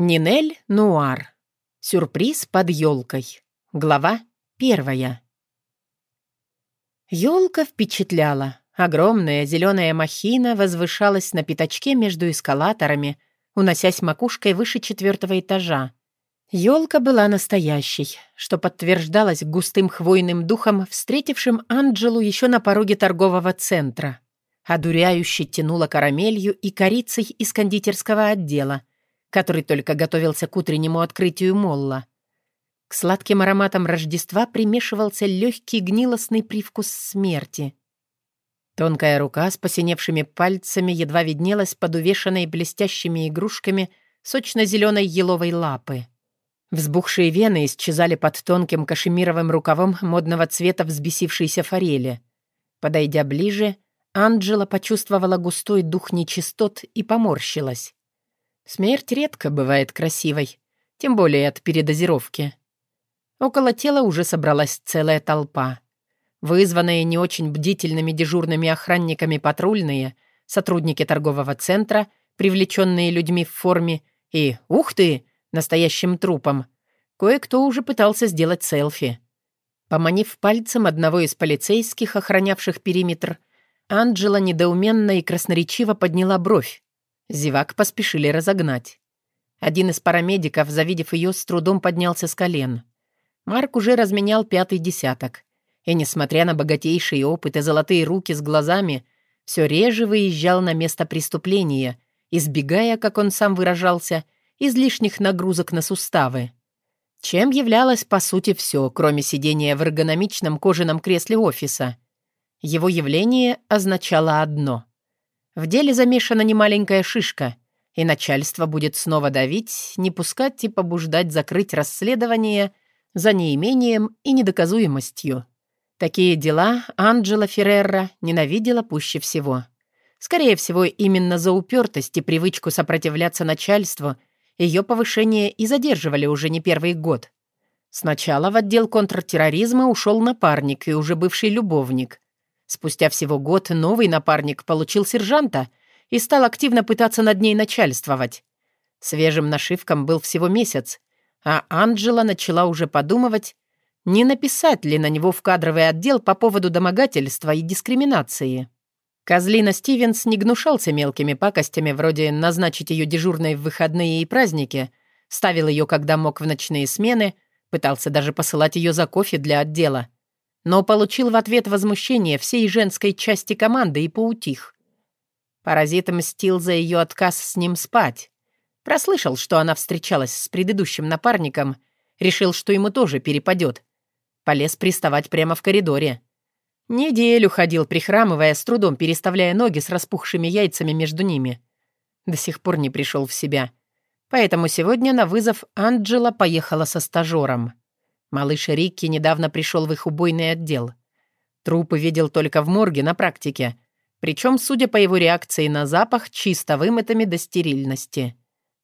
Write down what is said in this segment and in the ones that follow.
Нинель Нуар. Сюрприз под елкой. Глава первая. Елка впечатляла. Огромная зеленая махина возвышалась на пятачке между эскалаторами, уносясь макушкой выше четвертого этажа. Елка была настоящей, что подтверждалось густым хвойным духом, встретившим Анджелу еще на пороге торгового центра. Одуряюще тянула карамелью и корицей из кондитерского отдела, который только готовился к утреннему открытию молла. К сладким ароматам Рождества примешивался легкий гнилостный привкус смерти. Тонкая рука с посиневшими пальцами едва виднелась под увешанной блестящими игрушками сочно-зеленой еловой лапы. Взбухшие вены исчезали под тонким кашемировым рукавом модного цвета взбесившейся форели. Подойдя ближе, Анджела почувствовала густой дух нечистот и поморщилась. Смерть редко бывает красивой, тем более от передозировки. Около тела уже собралась целая толпа. Вызванные не очень бдительными дежурными охранниками патрульные, сотрудники торгового центра, привлеченные людьми в форме, и, ух ты, настоящим трупом, кое-кто уже пытался сделать селфи. Поманив пальцем одного из полицейских, охранявших периметр, Анджела недоуменно и красноречиво подняла бровь. Зевак поспешили разогнать. Один из парамедиков, завидев ее, с трудом поднялся с колен. Марк уже разменял пятый десяток. И, несмотря на богатейший опыт и золотые руки с глазами, все реже выезжал на место преступления, избегая, как он сам выражался, излишних нагрузок на суставы. Чем являлось, по сути, все, кроме сидения в эргономичном кожаном кресле офиса. Его явление означало одно. В деле замешана немаленькая шишка, и начальство будет снова давить, не пускать и побуждать закрыть расследование за неимением и недоказуемостью. Такие дела Анджела Феррера ненавидела пуще всего. Скорее всего, именно за упертость и привычку сопротивляться начальству ее повышение и задерживали уже не первый год. Сначала в отдел контртерроризма ушел напарник и уже бывший любовник, Спустя всего год новый напарник получил сержанта и стал активно пытаться над ней начальствовать. Свежим нашивкам был всего месяц, а Анджела начала уже подумывать, не написать ли на него в кадровый отдел по поводу домогательства и дискриминации. Козлина Стивенс не гнушался мелкими пакостями, вроде назначить ее дежурной в выходные и праздники, ставил ее, когда мог, в ночные смены, пытался даже посылать ее за кофе для отдела но получил в ответ возмущение всей женской части команды и поутих. Паразит мстил за ее отказ с ним спать. Прослышал, что она встречалась с предыдущим напарником, решил, что ему тоже перепадет. Полез приставать прямо в коридоре. Неделю ходил, прихрамывая, с трудом переставляя ноги с распухшими яйцами между ними. До сих пор не пришел в себя. Поэтому сегодня на вызов Анджела поехала со стажером. Малыш Рикки недавно пришел в их убойный отдел. Трупы видел только в морге на практике, причем, судя по его реакции на запах, чисто вымытыми до стерильности.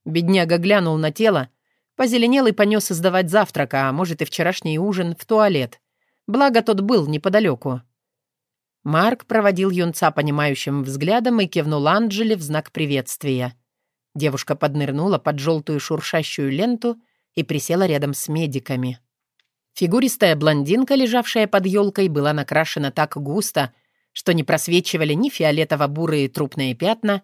Бедняга глянул на тело, позеленел и понес издавать завтрак, а может и вчерашний ужин, в туалет. Благо тот был неподалеку. Марк проводил юнца понимающим взглядом и кивнул Анджеле в знак приветствия. Девушка поднырнула под желтую шуршащую ленту и присела рядом с медиками. Фигуристая блондинка, лежавшая под елкой, была накрашена так густо, что не просвечивали ни фиолетово-бурые трупные пятна,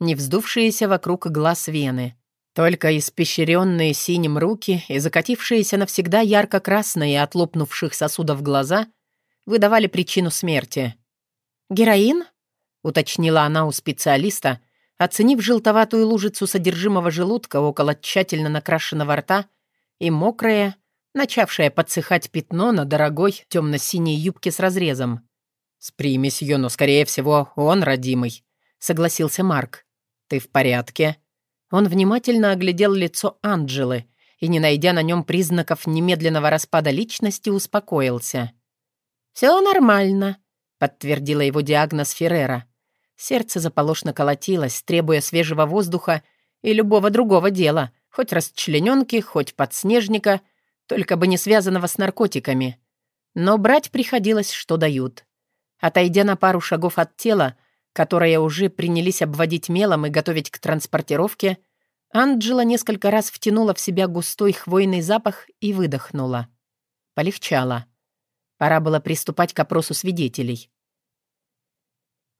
ни вздувшиеся вокруг глаз вены. Только испещренные синим руки и закатившиеся навсегда ярко-красные от лопнувших сосудов глаза выдавали причину смерти. «Героин?» — уточнила она у специалиста, оценив желтоватую лужицу содержимого желудка около тщательно накрашенного рта и мокрое, начавшее подсыхать пятно на дорогой темно-синей юбке с разрезом. «С примесью, но, скорее всего, он родимый», — согласился Марк. «Ты в порядке?» Он внимательно оглядел лицо Анджелы и, не найдя на нем признаков немедленного распада личности, успокоился. «Все нормально», — подтвердила его диагноз Феррера. Сердце заполошно колотилось, требуя свежего воздуха и любого другого дела, хоть расчлененки, хоть подснежника — только бы не связанного с наркотиками. Но брать приходилось, что дают. Отойдя на пару шагов от тела, которое уже принялись обводить мелом и готовить к транспортировке, Анджела несколько раз втянула в себя густой хвойный запах и выдохнула. Полегчало. Пора было приступать к опросу свидетелей.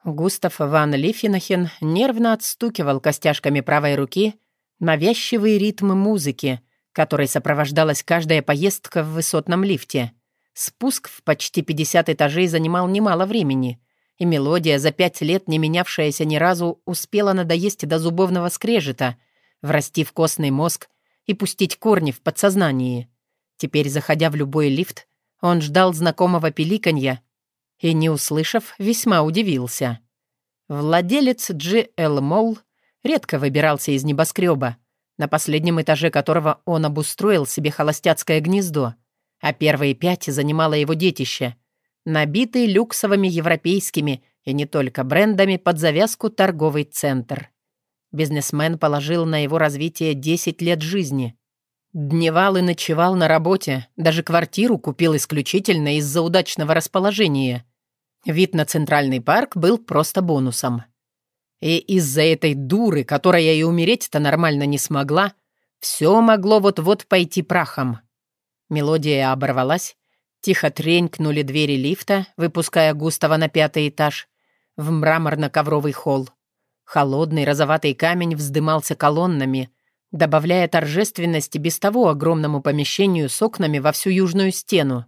Густав ван Лиффенахен нервно отстукивал костяшками правой руки навязчивый ритм музыки, которой сопровождалась каждая поездка в высотном лифте. Спуск в почти 50 этажей занимал немало времени, и мелодия, за пять лет не менявшаяся ни разу, успела надоесть до зубовного скрежета — врасти в костный мозг и пустить корни в подсознании. Теперь, заходя в любой лифт, он ждал знакомого пиликанья и, не услышав, весьма удивился. Владелец G.L. Mall редко выбирался из небоскреба, на последнем этаже которого он обустроил себе холостяцкое гнездо, а первые пять занимало его детище, набитый люксовыми европейскими и не только брендами под завязку торговый центр. Бизнесмен положил на его развитие 10 лет жизни. Дневал и ночевал на работе, даже квартиру купил исключительно из-за удачного расположения. Вид на Центральный парк был просто бонусом. И из-за этой дуры, которая и умереть-то нормально не смогла, все могло вот-вот пойти прахом. Мелодия оборвалась, тихо тренькнули двери лифта, выпуская Густава на пятый этаж, в мраморно-ковровый холл. Холодный розоватый камень вздымался колоннами, добавляя торжественности без того огромному помещению с окнами во всю южную стену.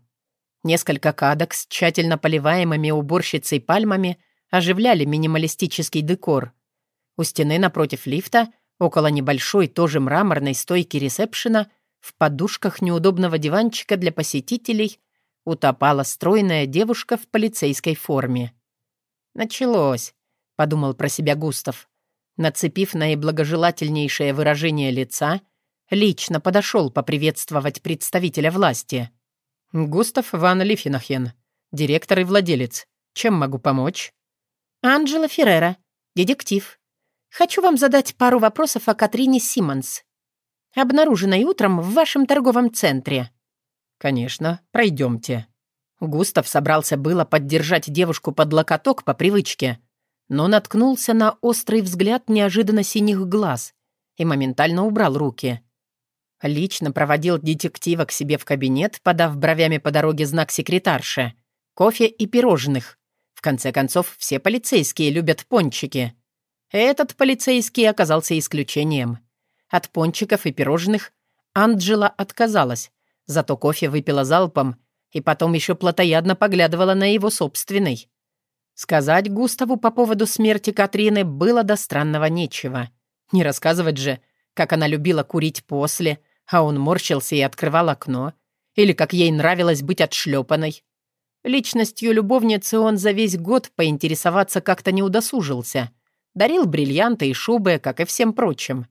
Несколько кадок с тщательно поливаемыми уборщицей пальмами оживляли минималистический декор. У стены напротив лифта, около небольшой, тоже мраморной стойки ресепшена, в подушках неудобного диванчика для посетителей утопала стройная девушка в полицейской форме. Началось. — подумал про себя Густав. Нацепив наиблагожелательнейшее выражение лица, лично подошел поприветствовать представителя власти. «Густав ван Лифенахен, директор и владелец. Чем могу помочь?» «Анджела Феррера, детектив. Хочу вам задать пару вопросов о Катрине Симмонс, обнаруженной утром в вашем торговом центре». «Конечно, пройдемте». Густав собрался было поддержать девушку под локоток по привычке, но наткнулся на острый взгляд неожиданно синих глаз и моментально убрал руки. Лично проводил детектива к себе в кабинет, подав бровями по дороге знак секретарше. Кофе и пирожных. Конце концов, все полицейские любят пончики. Этот полицейский оказался исключением. От пончиков и пирожных Анджела отказалась, зато кофе выпила залпом и потом еще плотоядно поглядывала на его собственный. Сказать Густаву по поводу смерти Катрины было до странного нечего. Не рассказывать же, как она любила курить после, а он морщился и открывал окно, или как ей нравилось быть отшлепанной. Личностью любовницы он за весь год поинтересоваться как-то не удосужился. Дарил бриллианты и шубы, как и всем прочим.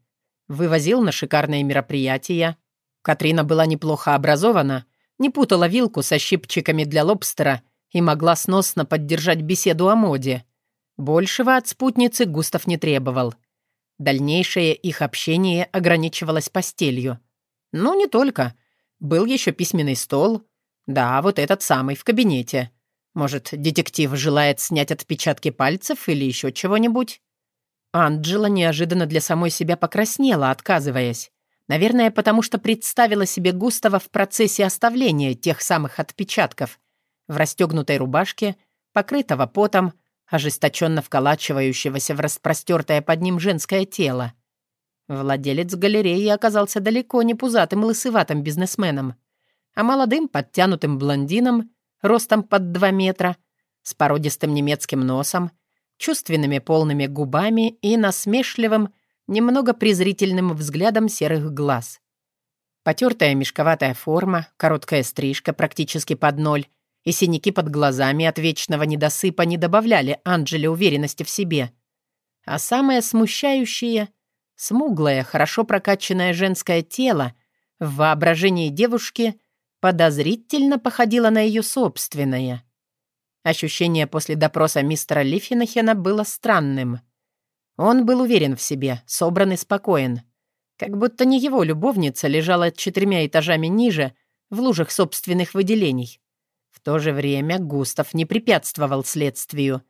Вывозил на шикарные мероприятия. Катрина была неплохо образована, не путала вилку со щипчиками для лобстера — и могла сносно поддержать беседу о моде. Большего от спутницы Густав не требовал. Дальнейшее их общение ограничивалось постелью. Ну, не только. Был еще письменный стол. Да, вот этот самый, в кабинете. Может, детектив желает снять отпечатки пальцев или еще чего-нибудь? Анджела неожиданно для самой себя покраснела, отказываясь. Наверное, потому что представила себе Густава в процессе оставления тех самых отпечатков, в расстегнутой рубашке, покрытого потом, ожесточенно вколачивающегося в распростертое под ним женское тело. Владелец галереи оказался далеко не пузатым лысыватым бизнесменом, а молодым подтянутым блондином, ростом под два метра, с породистым немецким носом, чувственными полными губами и насмешливым, немного презрительным взглядом серых глаз. Потертая мешковатая форма, короткая стрижка практически под ноль — и синяки под глазами от вечного недосыпа не добавляли Анджеле уверенности в себе. А самое смущающее — смуглое, хорошо прокачанное женское тело в воображении девушки подозрительно походило на ее собственное. Ощущение после допроса мистера Лиффенахена было странным. Он был уверен в себе, собран и спокоен. Как будто не его любовница лежала четырьмя этажами ниже, в лужах собственных выделений то же время Густав не препятствовал следствию.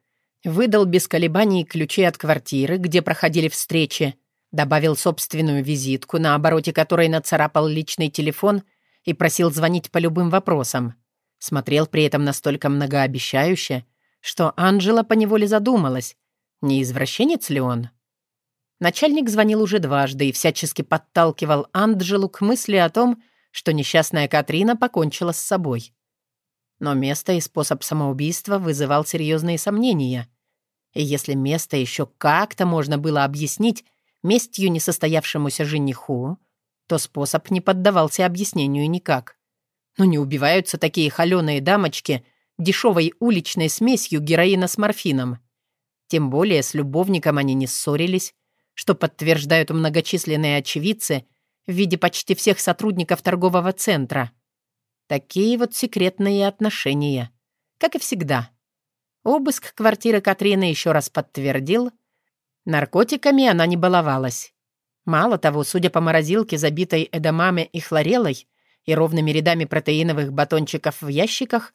Выдал без колебаний ключи от квартиры, где проходили встречи, Добавил собственную визитку, на обороте которой нацарапал личный телефон и просил звонить по любым вопросам. Смотрел при этом настолько многообещающе, что Анжела поневоле задумалась, не извращенец ли он? Начальник звонил уже дважды и всячески подталкивал Анджелу к мысли о том, что несчастная Катрина покончила с собой. Но место и способ самоубийства вызывал серьезные сомнения. И если место еще как-то можно было объяснить местью несостоявшемуся жениху, то способ не поддавался объяснению никак. Но не убиваются такие холеные дамочки дешевой уличной смесью героина с морфином. Тем более с любовником они не ссорились, что подтверждают многочисленные очевидцы в виде почти всех сотрудников торгового центра. Такие вот секретные отношения. Как и всегда. Обыск квартиры Катрины еще раз подтвердил. Наркотиками она не баловалась. Мало того, судя по морозилке, забитой эдамаме и хлорелой, и ровными рядами протеиновых батончиков в ящиках,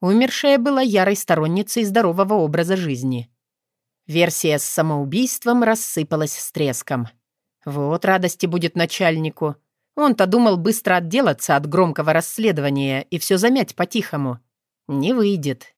умершая была ярой сторонницей здорового образа жизни. Версия с самоубийством рассыпалась с треском. Вот радости будет начальнику. Он-то думал быстро отделаться от громкого расследования и все замять по-тихому. Не выйдет.